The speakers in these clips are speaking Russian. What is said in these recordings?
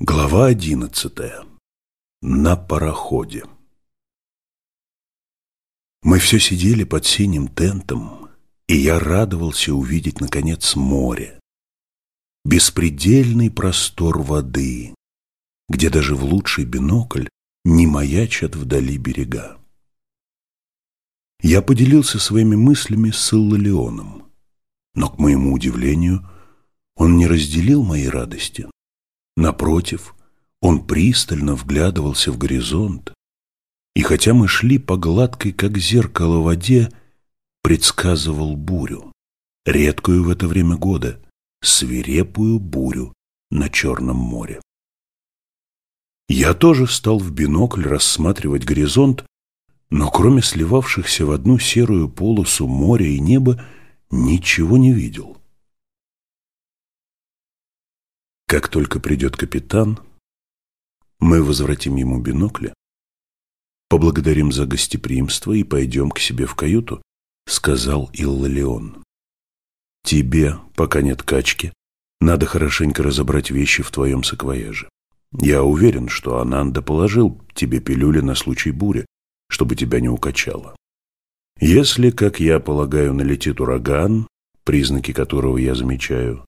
Глава одиннадцатая. На пароходе. Мы все сидели под синим тентом, и я радовался увидеть, наконец, море. Беспредельный простор воды, где даже в лучший бинокль не маячат вдали берега. Я поделился своими мыслями с Иллалионом, но, к моему удивлению, он не разделил моей радости. Напротив, он пристально вглядывался в горизонт, и хотя мы шли по гладкой, как зеркало, воде, предсказывал бурю, редкую в это время года, свирепую бурю на Черном море. Я тоже стал в бинокль рассматривать горизонт, но кроме сливавшихся в одну серую полосу моря и неба, ничего не видел. Как только придет капитан, мы возвратим ему бинокли, поблагодарим за гостеприимство и пойдем к себе в каюту, сказал Иллалион. Тебе, пока нет качки, надо хорошенько разобрать вещи в твоем саквояже. Я уверен, что Ананда положил тебе пилюли на случай бури, чтобы тебя не укачало. Если, как я полагаю, налетит ураган, признаки которого я замечаю,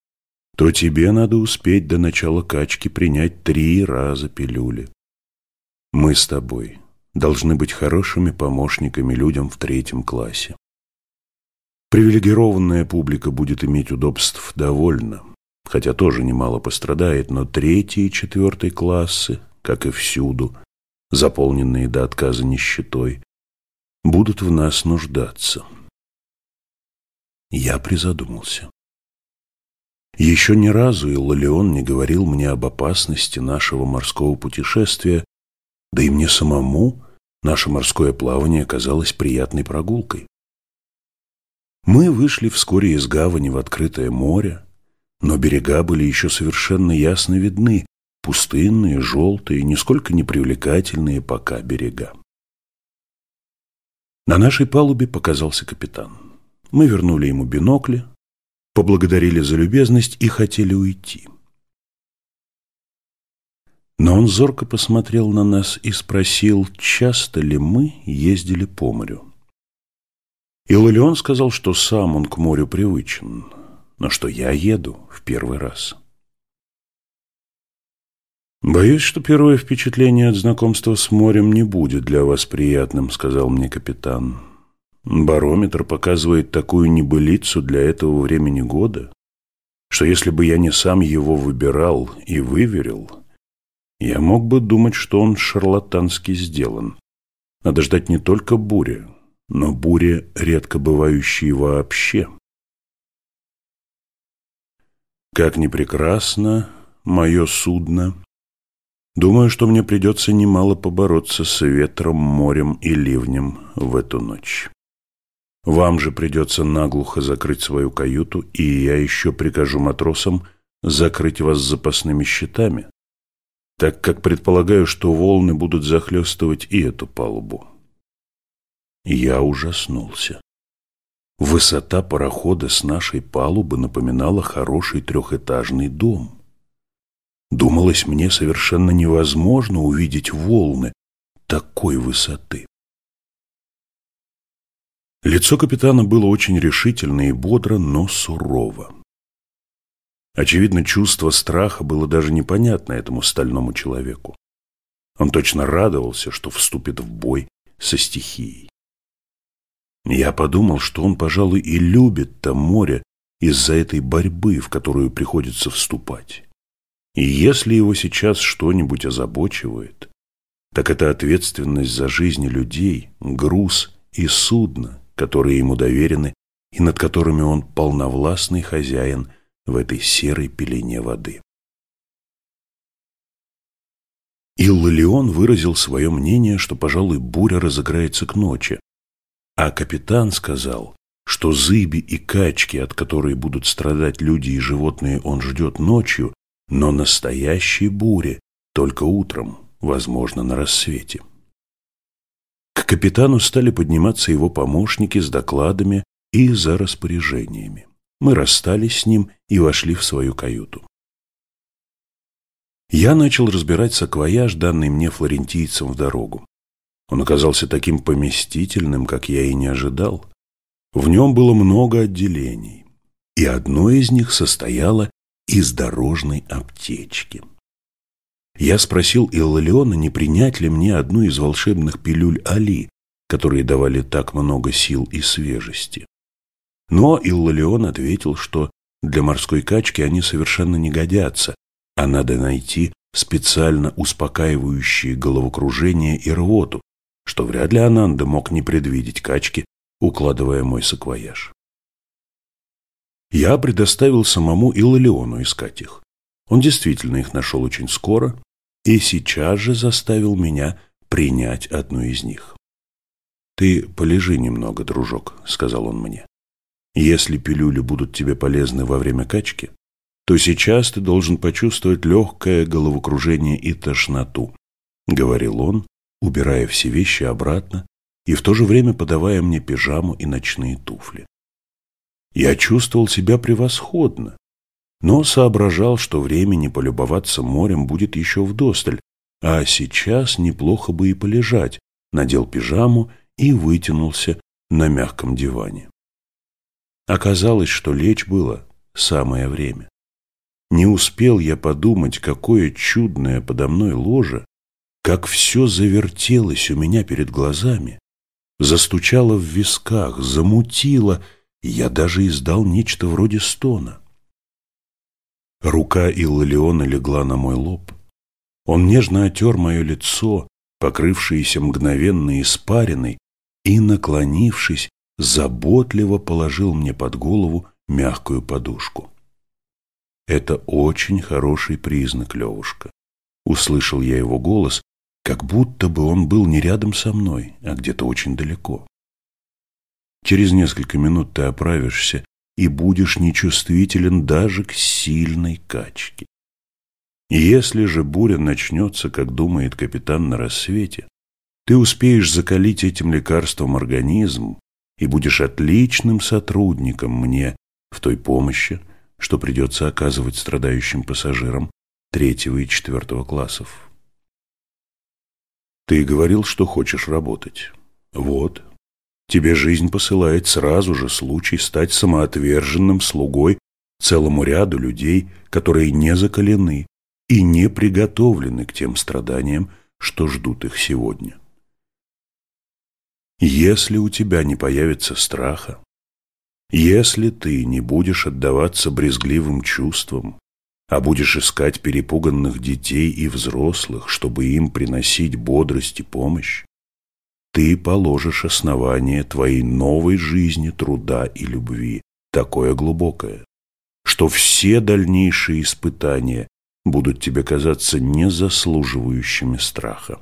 то тебе надо успеть до начала качки принять три раза пилюли. Мы с тобой должны быть хорошими помощниками людям в третьем классе. Привилегированная публика будет иметь удобств довольно, хотя тоже немало пострадает, но третий и четвертый классы, как и всюду, заполненные до отказа нищетой, будут в нас нуждаться. Я призадумался. Еще ни разу Иллалион не говорил мне об опасности нашего морского путешествия, да и мне самому наше морское плавание казалось приятной прогулкой. Мы вышли вскоре из гавани в открытое море, но берега были еще совершенно ясно видны, пустынные, желтые, нисколько не привлекательные пока берега. На нашей палубе показался капитан. Мы вернули ему бинокли, поблагодарили за любезность и хотели уйти. Но он зорко посмотрел на нас и спросил, часто ли мы ездили по морю. Иллион сказал, что сам он к морю привычен, но что я еду в первый раз. «Боюсь, что первое впечатление от знакомства с морем не будет для вас приятным», — сказал мне капитан. Барометр показывает такую небылицу для этого времени года, что если бы я не сам его выбирал и выверил, я мог бы думать, что он шарлатански сделан. Надо ждать не только бури, но бури, редко бывающие вообще. Как ни прекрасно мое судно, думаю, что мне придется немало побороться с ветром, морем и ливнем в эту ночь. Вам же придется наглухо закрыть свою каюту, и я еще прикажу матросам закрыть вас запасными щитами, так как предполагаю, что волны будут захлестывать и эту палубу. Я ужаснулся. Высота парохода с нашей палубы напоминала хороший трехэтажный дом. Думалось мне совершенно невозможно увидеть волны такой высоты. Лицо капитана было очень решительно и бодро, но сурово. Очевидно, чувство страха было даже непонятно этому стальному человеку. Он точно радовался, что вступит в бой со стихией. Я подумал, что он, пожалуй, и любит там море из-за этой борьбы, в которую приходится вступать. И если его сейчас что-нибудь озабочивает, так это ответственность за жизни людей, груз и судно, которые ему доверены и над которыми он полновластный хозяин в этой серой пелене воды. Иллалион выразил свое мнение, что, пожалуй, буря разыграется к ночи, а капитан сказал, что зыби и качки, от которой будут страдать люди и животные, он ждет ночью, но настоящие бури только утром, возможно, на рассвете. Капитану стали подниматься его помощники с докладами и за распоряжениями. Мы расстались с ним и вошли в свою каюту. Я начал разбирать саквояж, данный мне флорентийцем в дорогу. Он оказался таким поместительным, как я и не ожидал. В нем было много отделений, и одно из них состояло из дорожной аптечки. Я спросил Иллиона, не принять ли мне одну из волшебных пилюль Али, которые давали так много сил и свежести. Но Иллион ответил, что для морской качки они совершенно не годятся, а надо найти специально успокаивающие головокружение и рвоту, что вряд ли Ананда мог не предвидеть качки, укладывая мой саквояж. Я предоставил самому Иллиону искать их. Он действительно их нашел очень скоро и сейчас же заставил меня принять одну из них. «Ты полежи немного, дружок», — сказал он мне. «Если пилюли будут тебе полезны во время качки, то сейчас ты должен почувствовать легкое головокружение и тошноту», — говорил он, убирая все вещи обратно и в то же время подавая мне пижаму и ночные туфли. Я чувствовал себя превосходно, но соображал, что времени полюбоваться морем будет еще вдосталь, а сейчас неплохо бы и полежать, надел пижаму и вытянулся на мягком диване. Оказалось, что лечь было самое время. Не успел я подумать, какое чудное подо мной ложе, как все завертелось у меня перед глазами, застучало в висках, замутило, я даже издал нечто вроде стона. Рука Иллиона легла на мой лоб. Он нежно отер мое лицо, покрывшееся мгновенно испариной, и, наклонившись, заботливо положил мне под голову мягкую подушку. «Это очень хороший признак, Левушка», — услышал я его голос, как будто бы он был не рядом со мной, а где-то очень далеко. Через несколько минут ты оправишься и будешь нечувствителен даже к сильной качке. Если же буря начнется, как думает капитан на рассвете, ты успеешь закалить этим лекарством организм и будешь отличным сотрудником мне в той помощи, что придется оказывать страдающим пассажирам третьего и четвертого классов. Ты говорил, что хочешь работать. Вот. Тебе жизнь посылает сразу же случай стать самоотверженным слугой целому ряду людей, которые не закалены и не приготовлены к тем страданиям, что ждут их сегодня. Если у тебя не появится страха, если ты не будешь отдаваться брезгливым чувствам, а будешь искать перепуганных детей и взрослых, чтобы им приносить бодрость и помощь, ты положишь основание твоей новой жизни, труда и любви, такое глубокое, что все дальнейшие испытания будут тебе казаться незаслуживающими страха.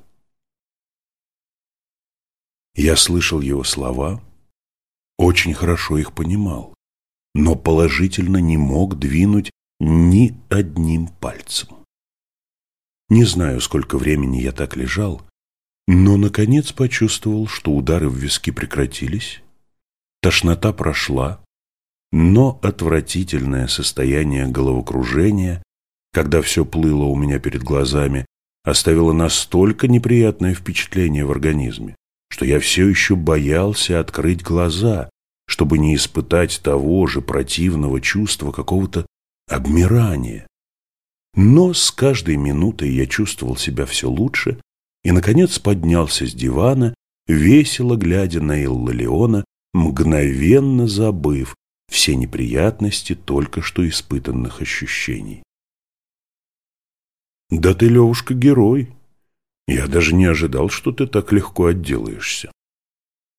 Я слышал его слова, очень хорошо их понимал, но положительно не мог двинуть ни одним пальцем. Не знаю, сколько времени я так лежал, но, наконец, почувствовал, что удары в виски прекратились, тошнота прошла, но отвратительное состояние головокружения, когда все плыло у меня перед глазами, оставило настолько неприятное впечатление в организме, что я все еще боялся открыть глаза, чтобы не испытать того же противного чувства какого-то обмирание. Но с каждой минутой я чувствовал себя все лучше и, наконец, поднялся с дивана, весело глядя на Иллалиона, мгновенно забыв все неприятности только что испытанных ощущений. «Да ты, Левушка, герой! Я даже не ожидал, что ты так легко отделаешься.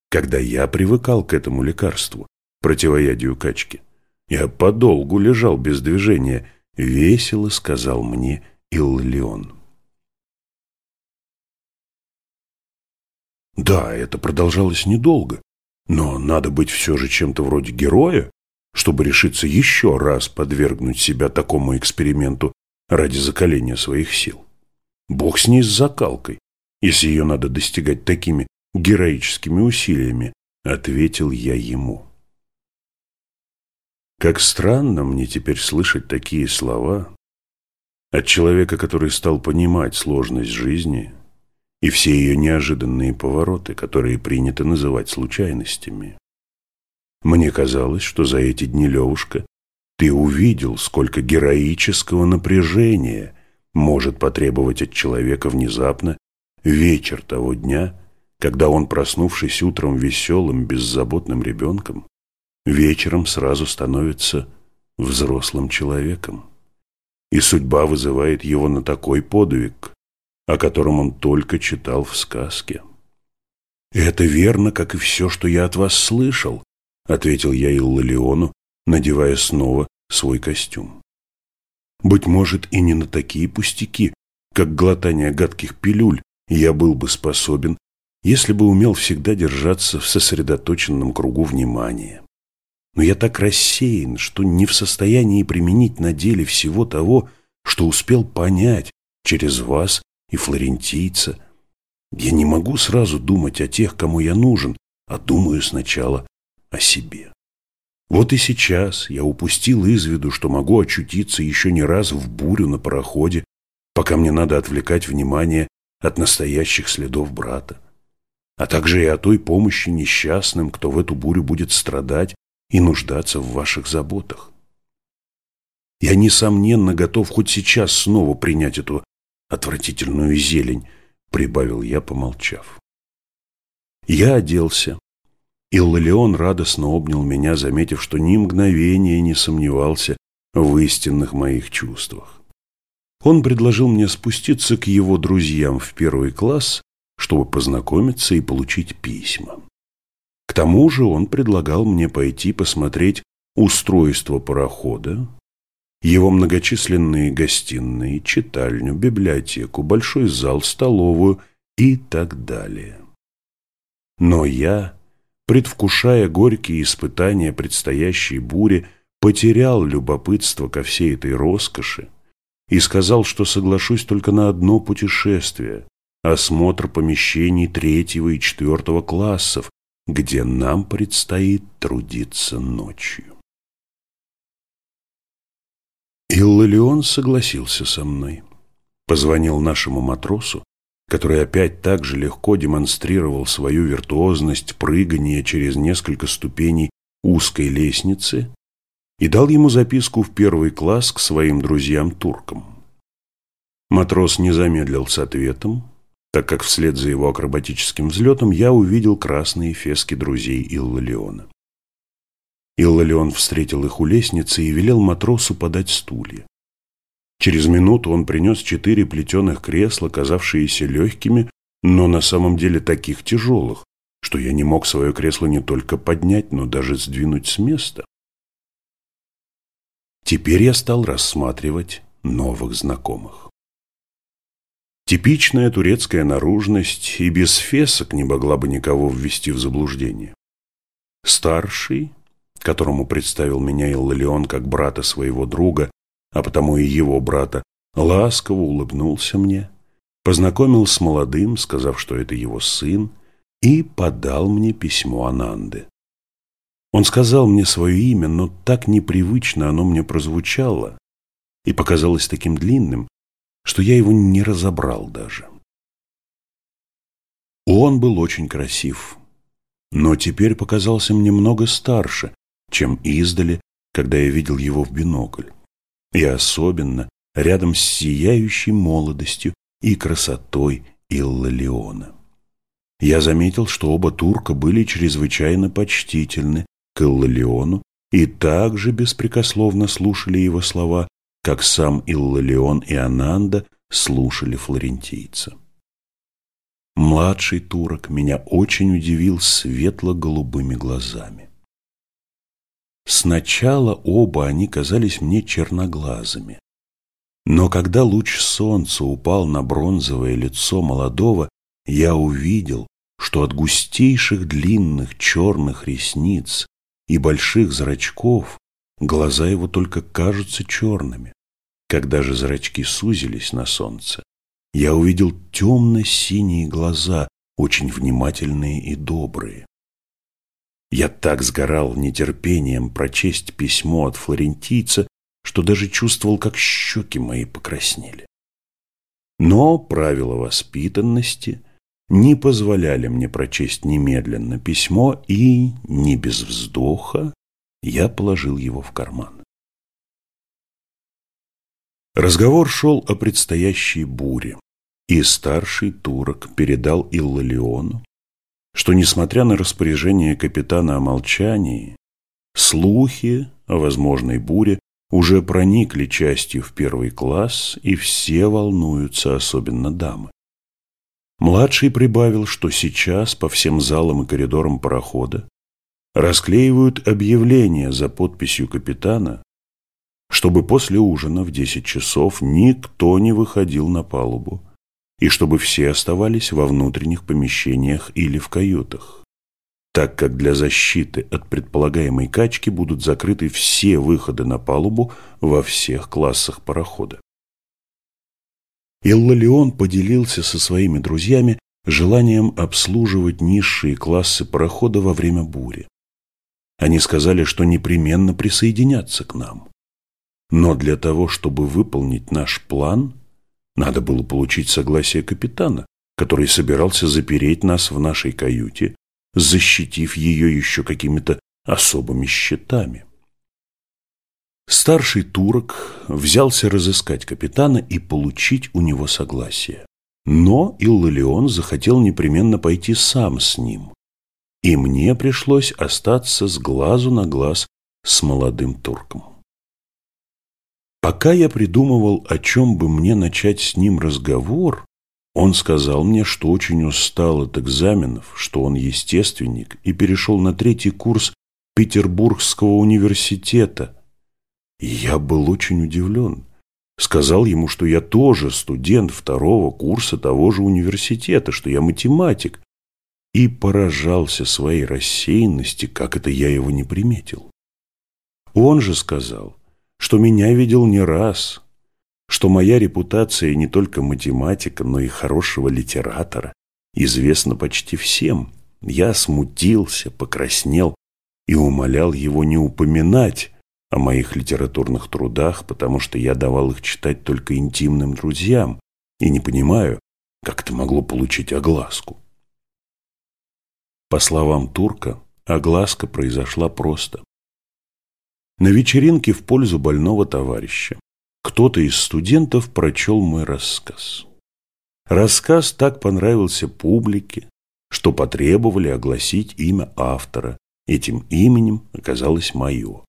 Когда я привыкал к этому лекарству, противоядию качки, я подолгу лежал без движения, весело сказал мне Иллион. Да, это продолжалось недолго, но надо быть все же чем-то вроде героя, чтобы решиться еще раз подвергнуть себя такому эксперименту ради закаления своих сил. Бог с ней с закалкой, если ее надо достигать такими героическими усилиями, ответил я ему. Как странно мне теперь слышать такие слова, От человека, который стал понимать сложность жизни и все ее неожиданные повороты, которые принято называть случайностями. Мне казалось, что за эти дни, Левушка, ты увидел, сколько героического напряжения может потребовать от человека внезапно вечер того дня, когда он, проснувшись утром веселым, беззаботным ребенком, вечером сразу становится взрослым человеком. И судьба вызывает его на такой подвиг, о котором он только читал в сказке. «Это верно, как и все, что я от вас слышал», — ответил я Иллалиону, надевая снова свой костюм. Быть может, и не на такие пустяки, как глотание гадких пилюль, я был бы способен, если бы умел всегда держаться в сосредоточенном кругу внимания. Но я так рассеян, что не в состоянии применить на деле всего того, что успел понять через вас и флорентийца. Я не могу сразу думать о тех, кому я нужен, а думаю сначала о себе. Вот и сейчас я упустил из виду, что могу очутиться еще не раз в бурю на пароходе, пока мне надо отвлекать внимание от настоящих следов брата, а также и о той помощи несчастным, кто в эту бурю будет страдать и нуждаться в ваших заботах. Я, несомненно, готов хоть сейчас снова принять эту отвратительную зелень, прибавил я, помолчав. Я оделся, Иллалион радостно обнял меня, заметив, что ни мгновения не сомневался в истинных моих чувствах. Он предложил мне спуститься к его друзьям в первый класс, чтобы познакомиться и получить письма. К тому же он предлагал мне пойти посмотреть устройство парохода, его многочисленные гостиные, читальню, библиотеку, большой зал, столовую и так далее. Но я предвкушая горькие испытания предстоящей бури, потерял любопытство ко всей этой роскоши и сказал, что соглашусь только на одно путешествие – осмотр помещений третьего и четвертого классов, где нам предстоит трудиться ночью. Иллалион согласился со мной. Позвонил нашему матросу который опять так же легко демонстрировал свою виртуозность прыгания через несколько ступеней узкой лестницы и дал ему записку в первый класс к своим друзьям-туркам. Матрос не замедлил с ответом, так как вслед за его акробатическим взлетом я увидел красные фески друзей Иллалиона. Иллалион встретил их у лестницы и велел матросу подать стулья. Через минуту он принес четыре плетеных кресла, казавшиеся легкими, но на самом деле таких тяжелых, что я не мог свое кресло не только поднять, но даже сдвинуть с места. Теперь я стал рассматривать новых знакомых. Типичная турецкая наружность и без фесок не могла бы никого ввести в заблуждение. Старший, которому представил меня Иллион как брата своего друга, а потому и его брата, ласково улыбнулся мне, познакомил с молодым, сказав, что это его сын, и подал мне письмо Ананды. Он сказал мне свое имя, но так непривычно оно мне прозвучало и показалось таким длинным, что я его не разобрал даже. Он был очень красив, но теперь показался мне много старше, чем издали, когда я видел его в бинокль и особенно рядом с сияющей молодостью и красотой Иллалиона. Я заметил, что оба турка были чрезвычайно почтительны к Иллалиону и также беспрекословно слушали его слова, как сам Иллалион и Ананда слушали флорентийца. Младший турок меня очень удивил светло-голубыми глазами. Сначала оба они казались мне черноглазыми. Но когда луч солнца упал на бронзовое лицо молодого, я увидел, что от густейших длинных черных ресниц и больших зрачков глаза его только кажутся черными. Когда же зрачки сузились на солнце, я увидел темно-синие глаза, очень внимательные и добрые. Я так сгорал нетерпением прочесть письмо от флорентийца, что даже чувствовал, как щеки мои покраснели. Но правила воспитанности не позволяли мне прочесть немедленно письмо, и, не без вздоха, я положил его в карман. Разговор шел о предстоящей буре, и старший турок передал Иллалиону, что, несмотря на распоряжение капитана о молчании, слухи о возможной буре уже проникли частью в первый класс, и все волнуются, особенно дамы. Младший прибавил, что сейчас по всем залам и коридорам парохода расклеивают объявления за подписью капитана, чтобы после ужина в десять часов никто не выходил на палубу и чтобы все оставались во внутренних помещениях или в каютах, так как для защиты от предполагаемой качки будут закрыты все выходы на палубу во всех классах парохода. Иллалион поделился со своими друзьями желанием обслуживать низшие классы парохода во время бури. Они сказали, что непременно присоединятся к нам. Но для того, чтобы выполнить наш план, надо было получить согласие капитана, который собирался запереть нас в нашей каюте, защитив ее еще какими-то особыми щитами. Старший турок взялся разыскать капитана и получить у него согласие. Но Иллалион захотел непременно пойти сам с ним, и мне пришлось остаться с глазу на глаз с молодым турком. Пока я придумывал, о чем бы мне начать с ним разговор, он сказал мне, что очень устал от экзаменов, что он естественник и перешел на третий курс Петербургского университета. И я был очень удивлен. Сказал ему, что я тоже студент второго курса того же университета, что я математик, и поражался своей рассеянности, как это я его не приметил. Он же сказал, что меня видел не раз, что моя репутация не только математика, но и хорошего литератора известна почти всем. Я смутился, покраснел и умолял его не упоминать о моих литературных трудах, потому что я давал их читать только интимным друзьям и не понимаю, как это могло получить огласку. По словам турка, огласка произошла просто. На вечеринке в пользу больного товарища кто-то из студентов прочел мой рассказ. Рассказ так понравился публике, что потребовали огласить имя автора. Этим именем оказалось мое.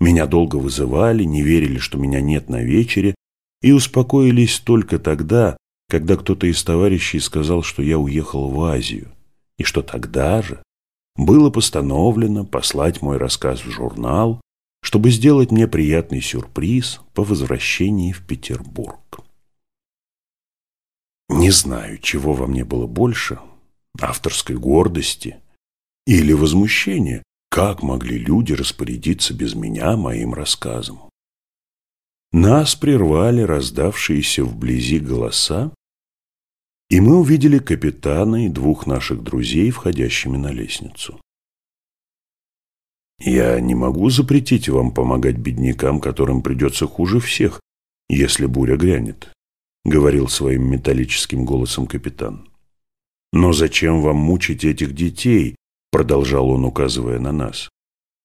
Меня долго вызывали, не верили, что меня нет на вечере, и успокоились только тогда, когда кто-то из товарищей сказал, что я уехал в Азию, и что тогда же было постановлено послать мой рассказ в журнал, чтобы сделать мне приятный сюрприз по возвращении в Петербург. Не знаю, чего во мне было больше, авторской гордости или возмущения, как могли люди распорядиться без меня моим рассказом. Нас прервали раздавшиеся вблизи голоса, и мы увидели капитана и двух наших друзей, входящими на лестницу. Я не могу запретить вам помогать беднякам, которым придется хуже всех, если буря грянет, — говорил своим металлическим голосом капитан. Но зачем вам мучить этих детей, — продолжал он, указывая на нас.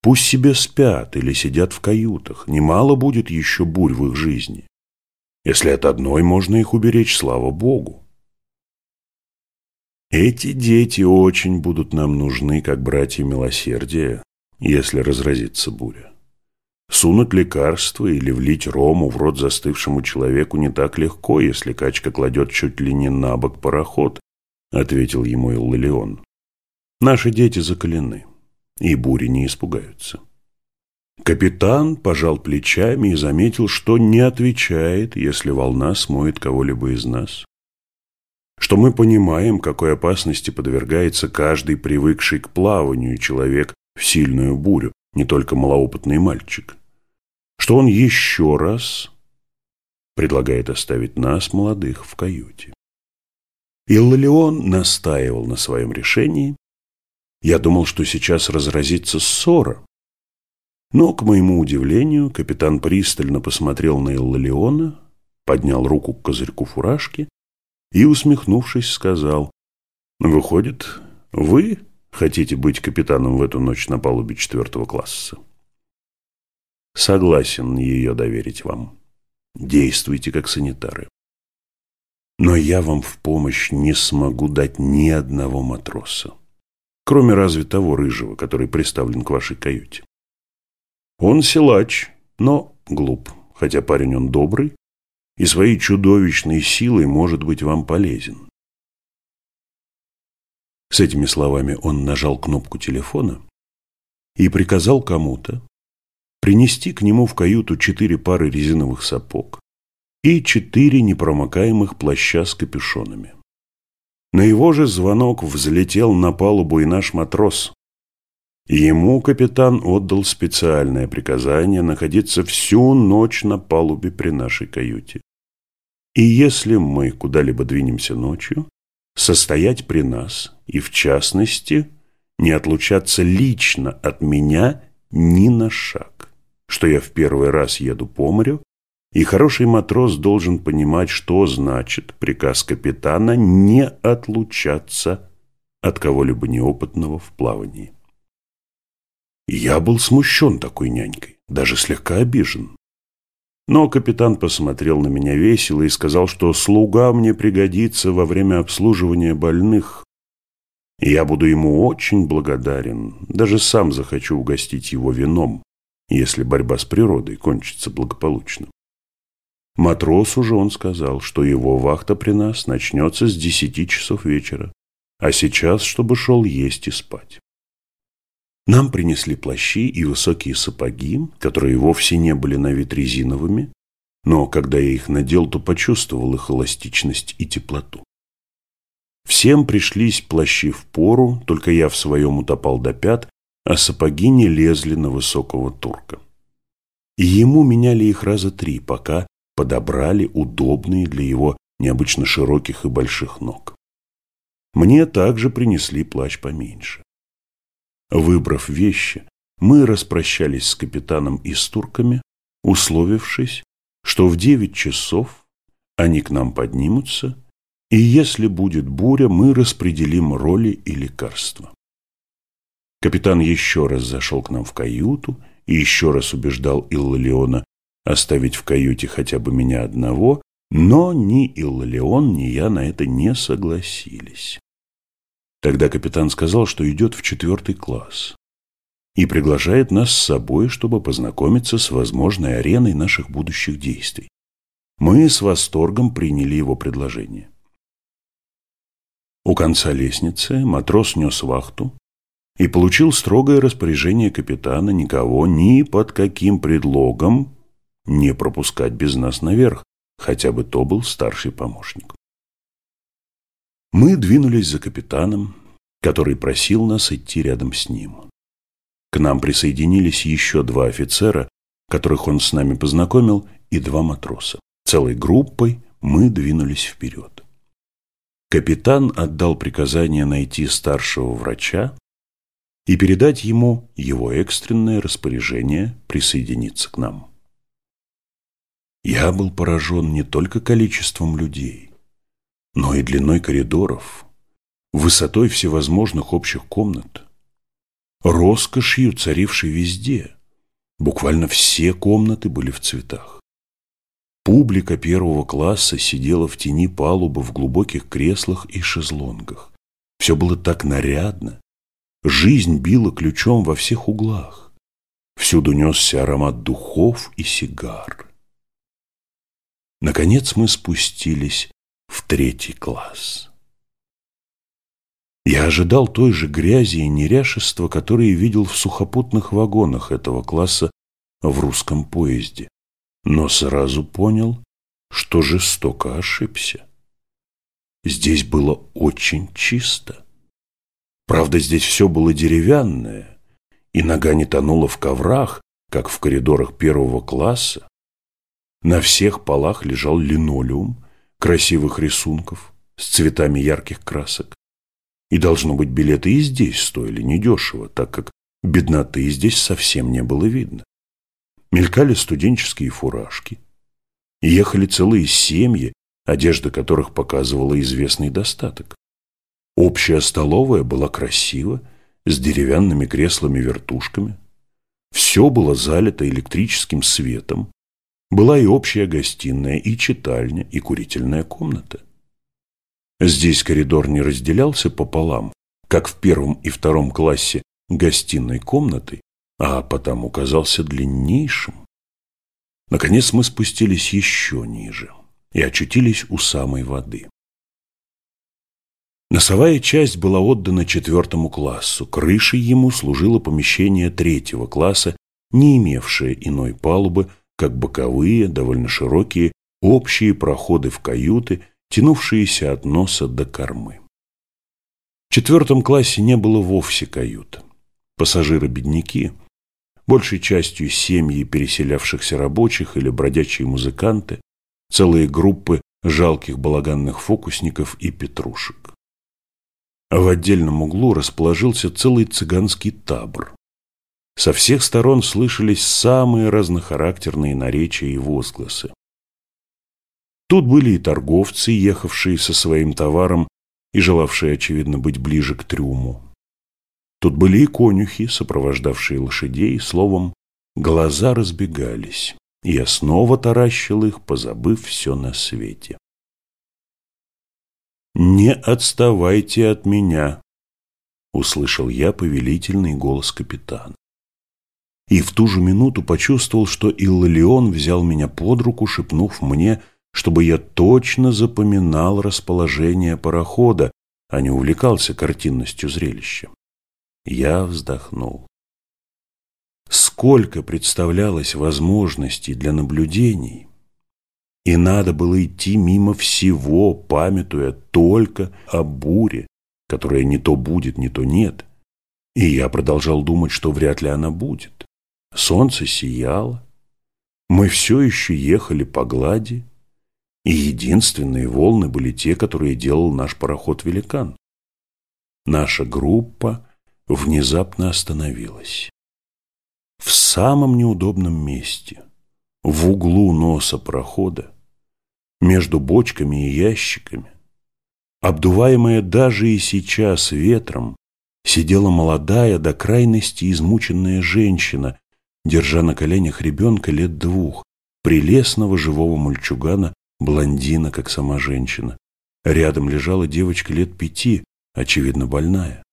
Пусть себе спят или сидят в каютах, немало будет еще бурь в их жизни. Если от одной можно их уберечь, слава Богу. Эти дети очень будут нам нужны, как братья милосердия, если разразится буря. Сунуть лекарство или влить рому в рот застывшему человеку не так легко, если качка кладет чуть ли не на бок пароход, ответил ему Иллион. Наши дети закалены, и бури не испугаются. Капитан пожал плечами и заметил, что не отвечает, если волна смоет кого-либо из нас. Что мы понимаем, какой опасности подвергается каждый привыкший к плаванию человек в сильную бурю, не только малоопытный мальчик, что он еще раз предлагает оставить нас, молодых, в каюте. Иллалион настаивал на своем решении. Я думал, что сейчас разразится ссора. Но, к моему удивлению, капитан пристально посмотрел на Иллалиона, поднял руку к козырьку фуражки и, усмехнувшись, сказал, «Выходит, вы хотите быть капитаном в эту ночь на палубе четвертого класса?» «Согласен ее доверить вам. Действуйте как санитары. Но я вам в помощь не смогу дать ни одного матроса, кроме разве того рыжего, который приставлен к вашей каюте. Он силач, но глуп, хотя парень он добрый и своей чудовищной силой может быть вам полезен. С этими словами он нажал кнопку телефона и приказал кому-то принести к нему в каюту четыре пары резиновых сапог и четыре непромокаемых плаща с капюшонами. На его же звонок взлетел на палубу и наш матрос, Ему капитан отдал специальное приказание находиться всю ночь на палубе при нашей каюте. И если мы куда-либо двинемся ночью, состоять при нас и, в частности, не отлучаться лично от меня ни на шаг, что я в первый раз еду по морю, и хороший матрос должен понимать, что значит приказ капитана не отлучаться от кого-либо неопытного в плавании. Я был смущен такой нянькой, даже слегка обижен. Но капитан посмотрел на меня весело и сказал, что слуга мне пригодится во время обслуживания больных. Я буду ему очень благодарен, даже сам захочу угостить его вином, если борьба с природой кончится благополучно. Матросу же он сказал, что его вахта при нас начнется с десяти часов вечера, а сейчас, чтобы шел есть и спать. Нам принесли плащи и высокие сапоги, которые вовсе не были на вид резиновыми, но когда я их надел, то почувствовал их эластичность и теплоту. Всем пришлись плащи в пору, только я в своем утопал до пят, а сапоги не лезли на высокого турка. И ему меняли их раза три, пока подобрали удобные для его необычно широких и больших ног. Мне также принесли плащ поменьше. Выбрав вещи, мы распрощались с капитаном и с турками, условившись, что в девять часов они к нам поднимутся, и если будет буря, мы распределим роли и лекарства. Капитан еще раз зашел к нам в каюту и еще раз убеждал Иллалиона оставить в каюте хотя бы меня одного, но ни Иллалион, ни я на это не согласились. Тогда капитан сказал, что идет в четвертый класс и приглашает нас с собой, чтобы познакомиться с возможной ареной наших будущих действий. Мы с восторгом приняли его предложение. У конца лестницы матрос нес вахту и получил строгое распоряжение капитана никого ни под каким предлогом не пропускать без нас наверх, хотя бы то был старший помощник. Мы двинулись за капитаном, который просил нас идти рядом с ним. К нам присоединились еще два офицера, которых он с нами познакомил, и два матроса. Целой группой мы двинулись вперед. Капитан отдал приказание найти старшего врача и передать ему его экстренное распоряжение присоединиться к нам. Я был поражен не только количеством людей, но и длиной коридоров, высотой всевозможных общих комнат, роскошью, царившей везде. Буквально все комнаты были в цветах. Публика первого класса сидела в тени палубы в глубоких креслах и шезлонгах. Все было так нарядно. Жизнь била ключом во всех углах. Всюду несся аромат духов и сигар. Наконец мы спустились в третий класс. Я ожидал той же грязи и неряшества, которые видел в сухопутных вагонах этого класса в русском поезде, но сразу понял, что жестоко ошибся. Здесь было очень чисто. Правда, здесь все было деревянное, и нога не тонула в коврах, как в коридорах первого класса. На всех полах лежал линолеум, красивых рисунков с цветами ярких красок. И, должно быть, билеты и здесь стоили недешево, так как Бедноты здесь совсем не было видно. Мелькали студенческие фуражки. Ехали целые семьи, одежда которых показывала известный достаток. Общая столовая была красива, с деревянными креслами-вертушками. Все было залито электрическим светом. Была и общая гостиная, и читальня, и курительная комната. Здесь коридор не разделялся пополам, как в первом и втором классе гостиной комнаты, а потому казался длиннейшим. Наконец мы спустились еще ниже и очутились у самой воды. Носовая часть была отдана четвертому классу, крышей ему служило помещение третьего класса, не имевшее иной палубы, как боковые, довольно широкие, общие проходы в каюты, тянувшиеся от носа до кормы. В четвертом классе не было вовсе кают. Пассажиры-бедняки, большей частью семьи переселявшихся рабочих или бродячие музыканты, целые группы жалких балаганных фокусников и петрушек. А в отдельном углу расположился целый цыганский табор. Со всех сторон слышались самые разнохарактерные наречия и возгласы. Тут были и торговцы, ехавшие со своим товаром и желавшие, очевидно, быть ближе к трюму. Тут были и конюхи, сопровождавшие лошадей, словом, глаза разбегались, и я снова таращил их, позабыв все на свете. «Не отставайте от меня!» — услышал я повелительный голос капитана. И в ту же минуту почувствовал, что Иллалион взял меня под руку, шепнув мне, чтобы я точно запоминал расположение парохода, а не увлекался картинностью зрелища. Я вздохнул. Сколько представлялось возможностей для наблюдений, и надо было идти мимо всего, памятуя только о буре, которая не то будет, не то нет. И я продолжал думать, что вряд ли она будет. Солнце сияло, мы все еще ехали по глади, и единственные волны были те, которые делал наш пароход-великан. Наша группа внезапно остановилась. В самом неудобном месте, в углу носа прохода, между бочками и ящиками, обдуваемая даже и сейчас ветром, сидела молодая до крайности измученная женщина, держа на коленях ребенка лет двух, прелестного живого мальчугана, блондина, как сама женщина. Рядом лежала девочка лет пяти, очевидно больная.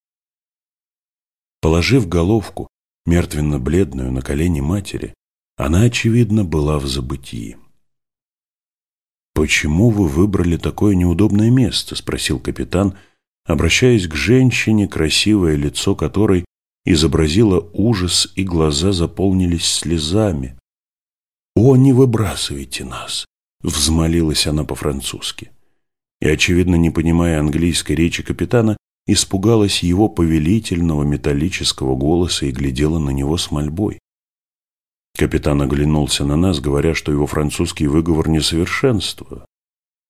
Положив головку, мертвенно-бледную, на колени матери, она, очевидно, была в забытии. «Почему вы выбрали такое неудобное место?» – спросил капитан, обращаясь к женщине, красивое лицо которой изобразило ужас, и глаза заполнились слезами. «О, не выбрасывайте нас!» – взмолилась она по-французски. И, очевидно, не понимая английской речи капитана, испугалась его повелительного металлического голоса и глядела на него с мольбой. Капитан оглянулся на нас, говоря, что его французский выговор несовершенство,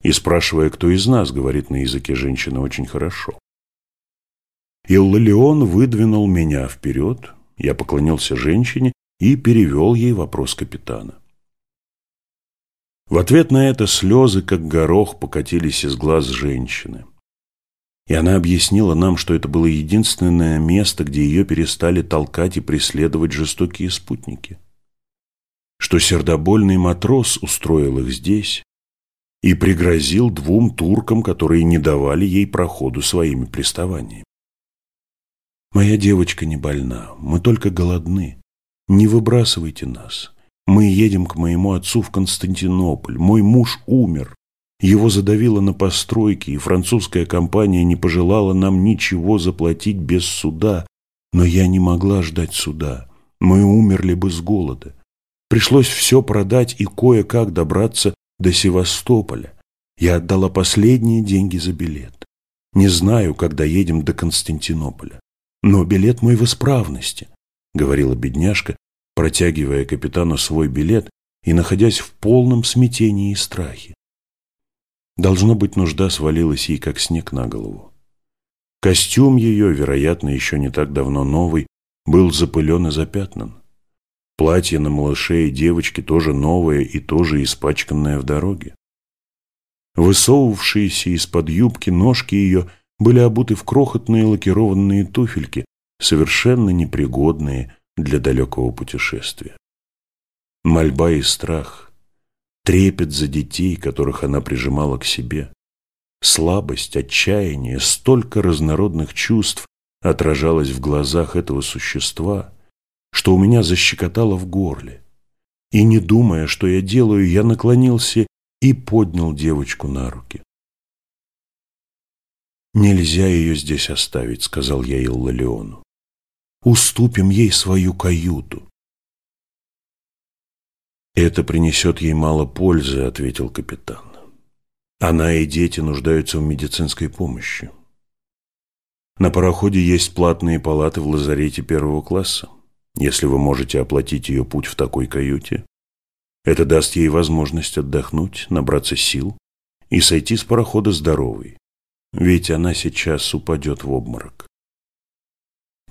и спрашивая, кто из нас говорит на языке женщины очень хорошо. Иллалион выдвинул меня вперед, я поклонился женщине и перевел ей вопрос капитана. В ответ на это слезы, как горох, покатились из глаз женщины. И она объяснила нам, что это было единственное место, где ее перестали толкать и преследовать жестокие спутники. Что сердобольный матрос устроил их здесь и пригрозил двум туркам, которые не давали ей проходу своими приставаниями. «Моя девочка не больна, мы только голодны. Не выбрасывайте нас. Мы едем к моему отцу в Константинополь. Мой муж умер. Его задавило на постройке, и французская компания не пожелала нам ничего заплатить без суда. Но я не могла ждать суда. Мы умерли бы с голода. Пришлось все продать и кое-как добраться до Севастополя. Я отдала последние деньги за билет. Не знаю, когда едем до Константинополя. Но билет мой в исправности, говорила бедняжка, протягивая капитану свой билет и находясь в полном смятении и страхе. Должно быть, нужда свалилась ей, как снег на голову. Костюм ее, вероятно, еще не так давно новый, был запылен и запятнан. Платье на малыше и девочке тоже новое и тоже испачканное в дороге. Высовывавшиеся из-под юбки ножки ее были обуты в крохотные лакированные туфельки, совершенно непригодные для далекого путешествия. Мольба и страх, трепет за детей, которых она прижимала к себе, слабость, отчаяние, столько разнородных чувств отражалось в глазах этого существа, что у меня защекотало в горле. И не думая, что я делаю, я наклонился и поднял девочку на руки. «Нельзя ее здесь оставить», — сказал я Иллалиону. «Уступим ей свою каюту». «Это принесет ей мало пользы», — ответил капитан. «Она и дети нуждаются в медицинской помощи. На пароходе есть платные палаты в лазарете первого класса. Если вы можете оплатить ее путь в такой каюте, это даст ей возможность отдохнуть, набраться сил и сойти с парохода здоровой ведь она сейчас упадет в обморок.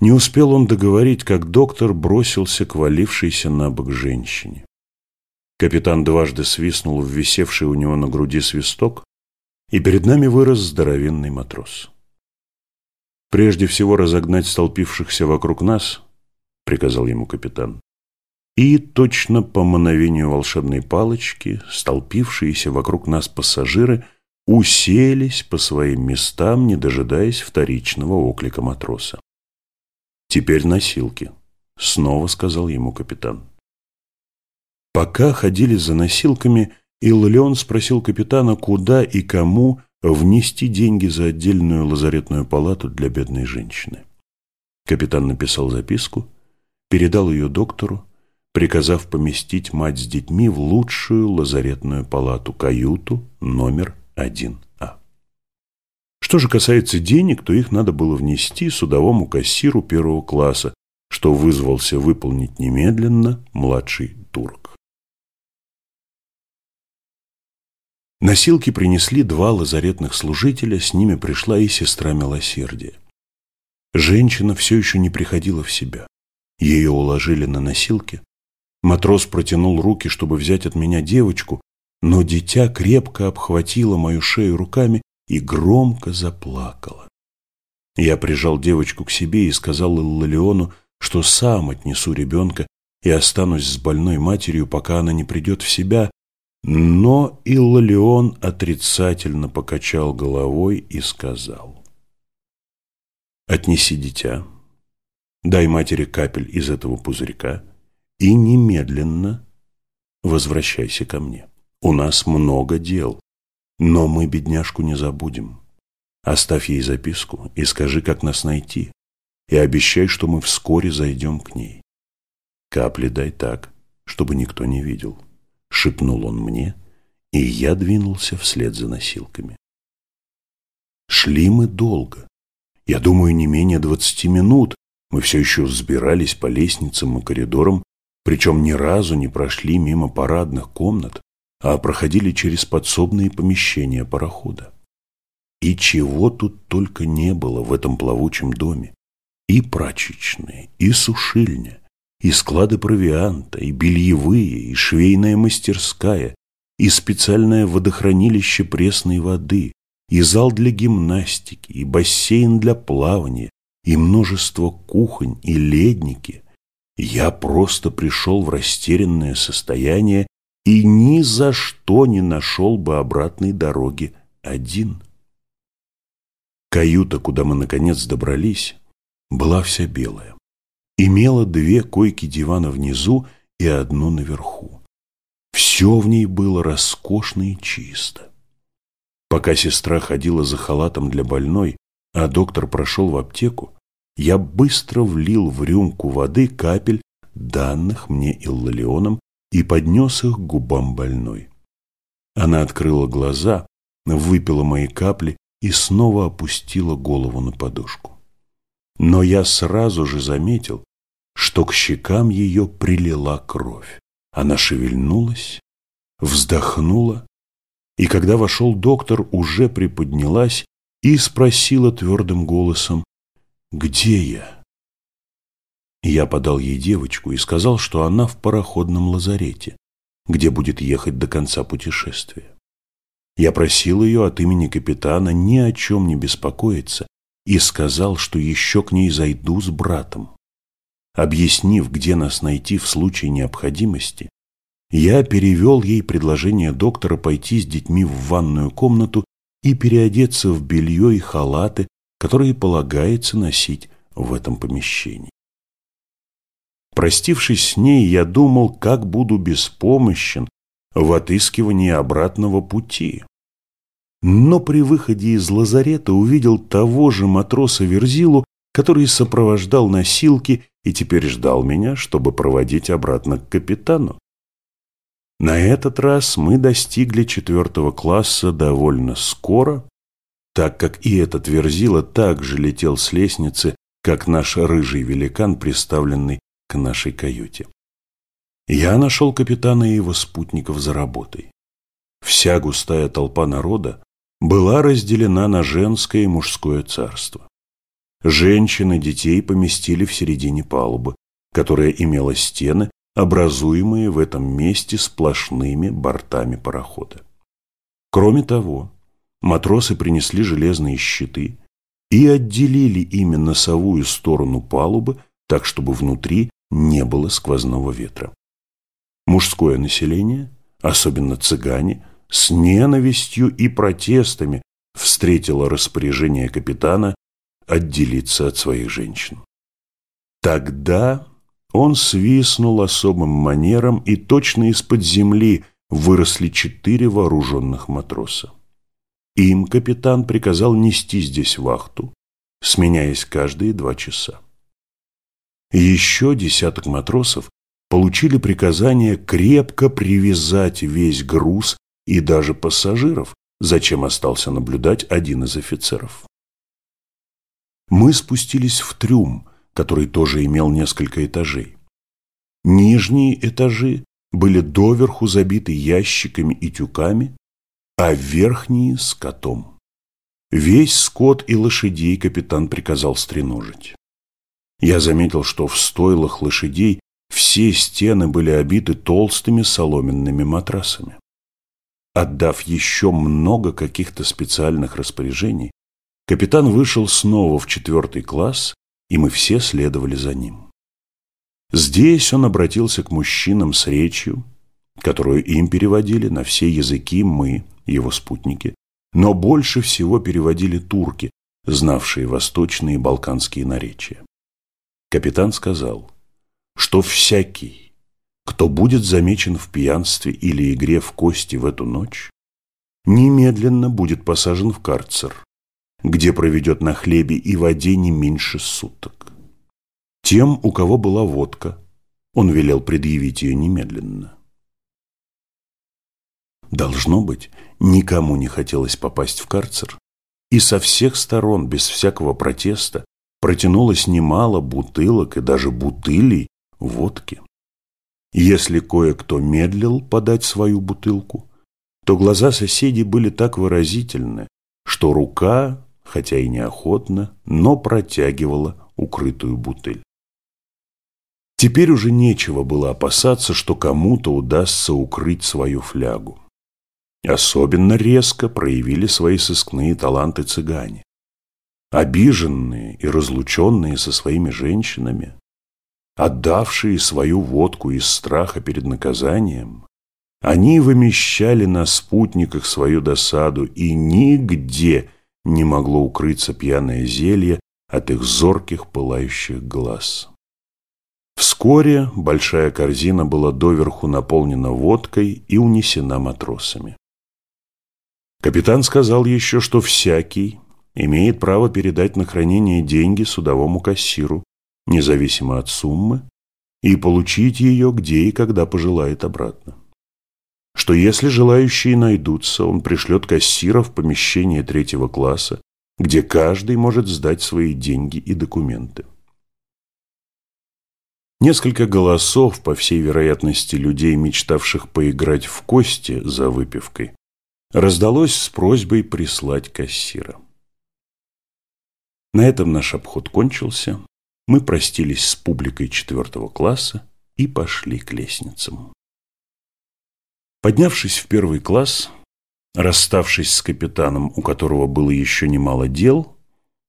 Не успел он договорить, как доктор бросился к валившейся на бок женщине. Капитан дважды свистнул в висевший у него на груди свисток, и перед нами вырос здоровенный матрос. «Прежде всего разогнать столпившихся вокруг нас», — приказал ему капитан. И точно по мановению волшебной палочки столпившиеся вокруг нас пассажиры — уселись по своим местам, не дожидаясь вторичного оклика матроса. «Теперь носилки», — снова сказал ему капитан. Пока ходили за носилками, Иллион спросил капитана, куда и кому внести деньги за отдельную лазаретную палату для бедной женщины. Капитан написал записку, передал ее доктору, приказав поместить мать с детьми в лучшую лазаретную палату, каюту номер 1А. Что же касается денег, то их надо было внести судовому кассиру первого класса, что вызвался выполнить немедленно младший турок. Носилки принесли два лазаретных служителя, с ними пришла и сестра милосердия. Женщина все еще не приходила в себя. Ее уложили на носилки. Матрос протянул руки, чтобы взять от меня девочку, но дитя крепко обхватило мою шею руками и громко заплакало. Я прижал девочку к себе и сказал Иллалиону, что сам отнесу ребенка и останусь с больной матерью, пока она не придет в себя, но Иллалион отрицательно покачал головой и сказал, «Отнеси дитя, дай матери капель из этого пузырька и немедленно возвращайся ко мне». У нас много дел, но мы бедняжку не забудем. Оставь ей записку и скажи, как нас найти, и обещай, что мы вскоре зайдем к ней. Капли дай так, чтобы никто не видел. Шепнул он мне, и я двинулся вслед за носилками. Шли мы долго. Я думаю, не менее двадцати минут. Мы все еще взбирались по лестницам и коридорам, причем ни разу не прошли мимо парадных комнат, а проходили через подсобные помещения парохода. И чего тут только не было в этом плавучем доме. И прачечные, и сушильня, и склады провианта, и бельевые, и швейная мастерская, и специальное водохранилище пресной воды, и зал для гимнастики, и бассейн для плавания, и множество кухонь, и ледники. Я просто пришел в растерянное состояние и ни за что не нашел бы обратной дороги один. Каюта, куда мы наконец добрались, была вся белая. Имела две койки дивана внизу и одну наверху. Все в ней было роскошно и чисто. Пока сестра ходила за халатом для больной, а доктор прошел в аптеку, я быстро влил в рюмку воды капель, данных мне Иллалионом и поднес их к губам больной. Она открыла глаза, выпила мои капли и снова опустила голову на подушку. Но я сразу же заметил, что к щекам ее прилила кровь. Она шевельнулась, вздохнула, и когда вошел доктор, уже приподнялась и спросила твердым голосом, «Где я?» Я подал ей девочку и сказал, что она в пароходном лазарете, где будет ехать до конца путешествия. Я просил ее от имени капитана ни о чем не беспокоиться и сказал, что еще к ней зайду с братом. Объяснив, где нас найти в случае необходимости, я перевел ей предложение доктора пойти с детьми в ванную комнату и переодеться в белье и халаты, которые полагается носить в этом помещении. Простившись с ней, я думал, как буду беспомощен в отыскивании обратного пути. Но при выходе из лазарета увидел того же матроса Верзилу, который сопровождал носилки и теперь ждал меня, чтобы проводить обратно к капитану. На этот раз мы достигли четвертого класса довольно скоро, так как и этот Верзила также летел с лестницы, как наш рыжий великан, приставленный к нашей каюте. Я нашел капитана и его спутников за работой. Вся густая толпа народа была разделена на женское и мужское царство. Женщины детей поместили в середине палубы, которая имела стены, образуемые в этом месте сплошными бортами парохода. Кроме того, матросы принесли железные щиты и отделили ими носовую сторону палубы, так чтобы внутри не было сквозного ветра. Мужское население, особенно цыгане, с ненавистью и протестами встретило распоряжение капитана отделиться от своих женщин. Тогда он свистнул особым манером, и точно из-под земли выросли четыре вооруженных матроса. Им капитан приказал нести здесь вахту, сменяясь каждые два часа. Еще десяток матросов получили приказание крепко привязать весь груз и даже пассажиров, зачем остался наблюдать один из офицеров. Мы спустились в трюм, который тоже имел несколько этажей. Нижние этажи были доверху забиты ящиками и тюками, а верхние – скотом. Весь скот и лошадей капитан приказал стреножить. Я заметил, что в стойлах лошадей все стены были обиты толстыми соломенными матрасами. Отдав еще много каких-то специальных распоряжений, капитан вышел снова в четвертый класс и мы все следовали за ним. Здесь он обратился к мужчинам с речью, которую им переводили на все языки мы, его спутники, но больше всего переводили турки, знавшие восточные и балканские наречия. Капитан сказал, что всякий, кто будет замечен в пьянстве или игре в кости в эту ночь, немедленно будет посажен в карцер, где проведет на хлебе и воде не меньше суток. Тем, у кого была водка, он велел предъявить ее немедленно. Должно быть, никому не хотелось попасть в карцер, и со всех сторон, без всякого протеста, протянулось немало бутылок и даже бутылей водки. Если кое-кто медлил подать свою бутылку, то глаза соседей были так выразительны, что рука хотя и неохотно, но протягивала укрытую бутыль. Теперь уже нечего было опасаться, что кому-то удастся укрыть свою флягу. Особенно резко проявили свои сыскные таланты цыгане. Обиженные и разлученные со своими женщинами, отдавшие свою водку из страха перед наказанием, они вымещали на спутниках свою досаду и нигде не могло укрыться пьяное зелье от их зорких пылающих глаз. Вскоре большая корзина была доверху наполнена водкой и унесена матросами. Капитан сказал еще, что всякий имеет право передать на хранение деньги судовому кассиру, независимо от суммы, и получить ее где и когда пожелает обратно что если желающие найдутся, он пришлет кассира в помещение третьего класса, где каждый может сдать свои деньги и документы. Несколько голосов, по всей вероятности, людей, мечтавших поиграть в кости за выпивкой, раздалось с просьбой прислать кассира. На этом наш обход кончился, мы простились с публикой четвертого класса и пошли к лестницам. Поднявшись в первый класс, расставшись с капитаном, у которого было еще немало дел,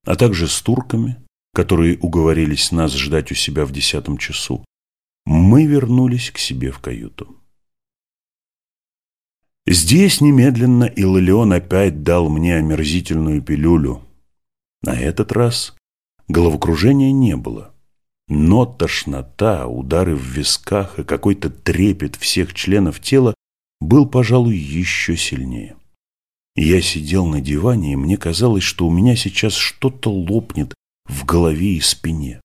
а также с турками, которые уговорились нас ждать у себя в десятом часу, мы вернулись к себе в каюту. Здесь немедленно Иллион опять дал мне омерзительную пилюлю. На этот раз головокружения не было, но тошнота, удары в висках и какой-то трепет всех членов тела был, пожалуй, еще сильнее. Я сидел на диване, и мне казалось, что у меня сейчас что-то лопнет в голове и спине.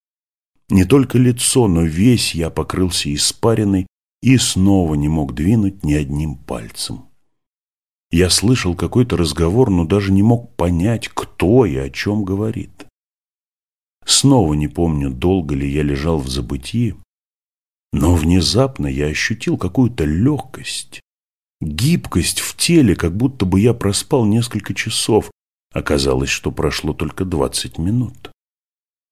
Не только лицо, но весь я покрылся испариной и снова не мог двинуть ни одним пальцем. Я слышал какой-то разговор, но даже не мог понять, кто и о чем говорит. Снова не помню, долго ли я лежал в забытии, но внезапно я ощутил какую-то легкость, гибкость в теле, как будто бы я проспал несколько часов. Оказалось, что прошло только двадцать минут.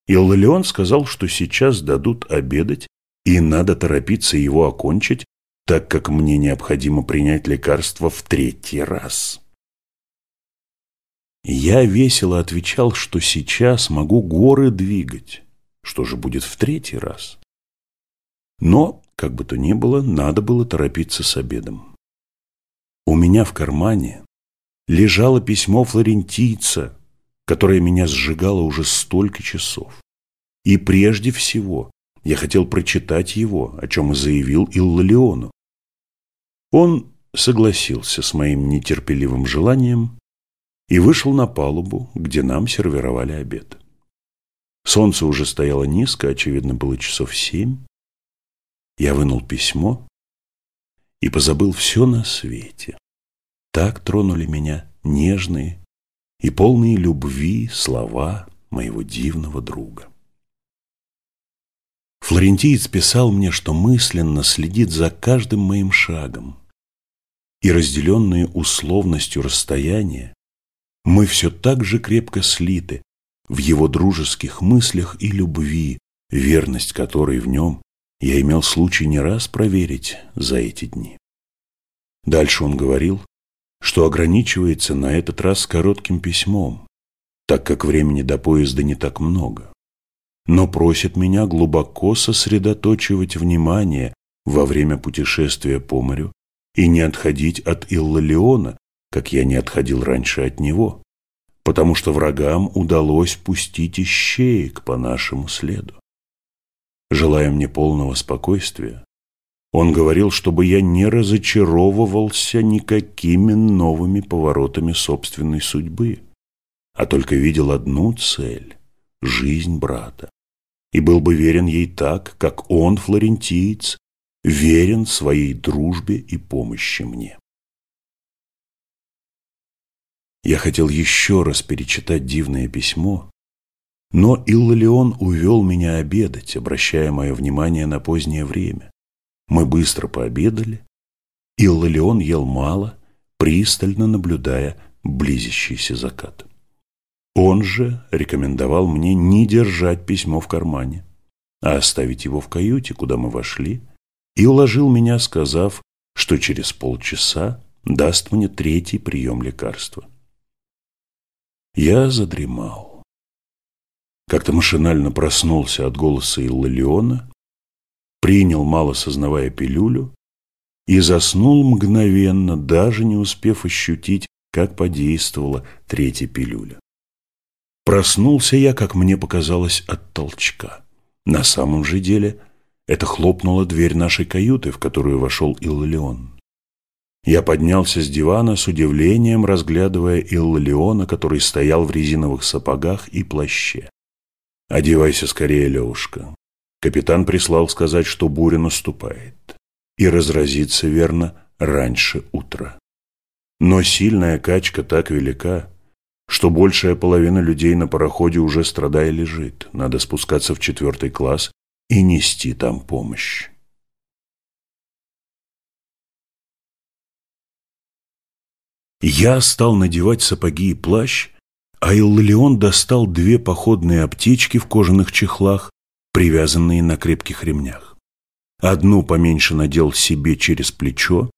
Иллион сказал, что сейчас дадут обедать, и надо торопиться его окончить, так как мне необходимо принять лекарство в третий раз. Я весело отвечал, что сейчас могу горы двигать. Что же будет в третий раз? Но, как бы то ни было, надо было торопиться с обедом. У меня в кармане лежало письмо флорентийца, которое меня сжигало уже столько часов. И прежде всего я хотел прочитать его, о чем и заявил Иллалиону. Он согласился с моим нетерпеливым желанием и вышел на палубу, где нам сервировали обед. Солнце уже стояло низко, очевидно, было часов семь. Я вынул письмо и позабыл все на свете. Так тронули меня нежные и полные любви слова моего дивного друга. Флорентиец писал мне, что мысленно следит за каждым моим шагом, и разделенные условностью расстояния, мы все так же крепко слиты в его дружеских мыслях и любви, верность которой в нем я имел случай не раз проверить за эти дни. Дальше он говорил, что ограничивается на этот раз коротким письмом, так как времени до поезда не так много, но просит меня глубоко сосредоточивать внимание во время путешествия по морю и не отходить от Иллалиона, как я не отходил раньше от него, потому что врагам удалось пустить ищеек по нашему следу. Желая мне полного спокойствия, он говорил, чтобы я не разочаровывался никакими новыми поворотами собственной судьбы, а только видел одну цель – жизнь брата, и был бы верен ей так, как он, флорентиец, верен своей дружбе и помощи мне. Я хотел еще раз перечитать дивное письмо, но Иллалион увел меня обедать, обращая мое внимание на позднее время. Мы быстро пообедали. Иллалион ел мало, пристально наблюдая близящийся закат. Он же рекомендовал мне не держать письмо в кармане, а оставить его в каюте, куда мы вошли, и уложил меня, сказав, что через полчаса даст мне третий прием лекарства. Я задремал. Как-то машинально проснулся от голоса Иллалиона, принял, мало сознавая пилюлю, и заснул мгновенно, даже не успев ощутить, как подействовала третья пилюля. Проснулся я, как мне показалось, от толчка. На самом же деле это хлопнула дверь нашей каюты, в которую вошел Иллион. Я поднялся с дивана с удивлением, разглядывая Иллиона, который стоял в резиновых сапогах и плаще. «Одевайся скорее, Левушка». Капитан прислал сказать, что буря наступает. И разразится, верно, раньше утра. Но сильная качка так велика, что большая половина людей на пароходе уже страдая лежит. Надо спускаться в четвертый класс и нести там помощь. Я стал надевать сапоги и плащ, а Иллион достал две походные аптечки в кожаных чехлах привязанные на крепких ремнях. Одну поменьше надел себе через плечо,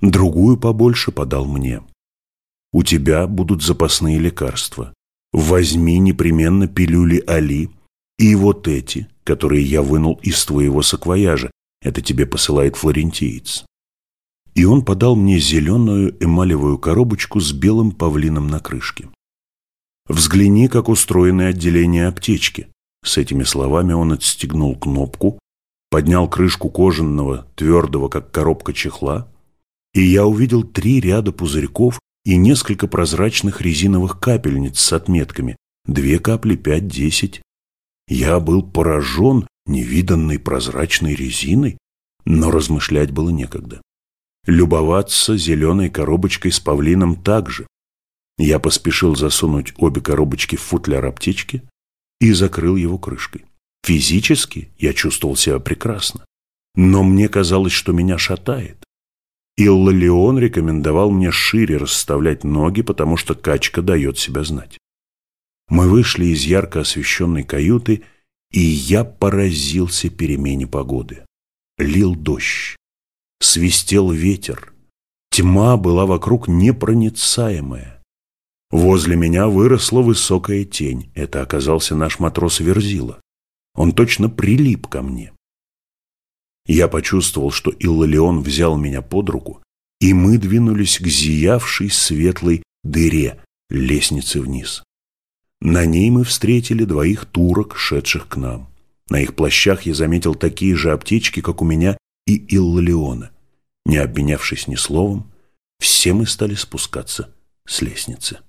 другую побольше подал мне. У тебя будут запасные лекарства. Возьми непременно пилюли Али и вот эти, которые я вынул из твоего саквояжа. Это тебе посылает флорентиец. И он подал мне зеленую эмалевую коробочку с белым павлином на крышке. Взгляни, как устроены отделения аптечки. С этими словами он отстегнул кнопку, поднял крышку кожаного, твердого, как коробка чехла, и я увидел три ряда пузырьков и несколько прозрачных резиновых капельниц с отметками «две капли, пять, десять». Я был поражен невиданной прозрачной резиной, но размышлять было некогда. Любоваться зеленой коробочкой с павлином также. Я поспешил засунуть обе коробочки в футляр аптечки и закрыл его крышкой. Физически я чувствовал себя прекрасно, но мне казалось, что меня шатает. Иллалион рекомендовал мне шире расставлять ноги, потому что качка дает себя знать. Мы вышли из ярко освещенной каюты, и я поразился перемене погоды. Лил дождь, свистел ветер, тьма была вокруг непроницаемая. Возле меня выросла высокая тень. Это оказался наш матрос Верзила. Он точно прилип ко мне. Я почувствовал, что Иллалион взял меня под руку, и мы двинулись к зиявшей светлой дыре лестницы вниз. На ней мы встретили двоих турок, шедших к нам. На их плащах я заметил такие же аптечки, как у меня и Иллалиона. Не обменявшись ни словом, все мы стали спускаться с лестницы.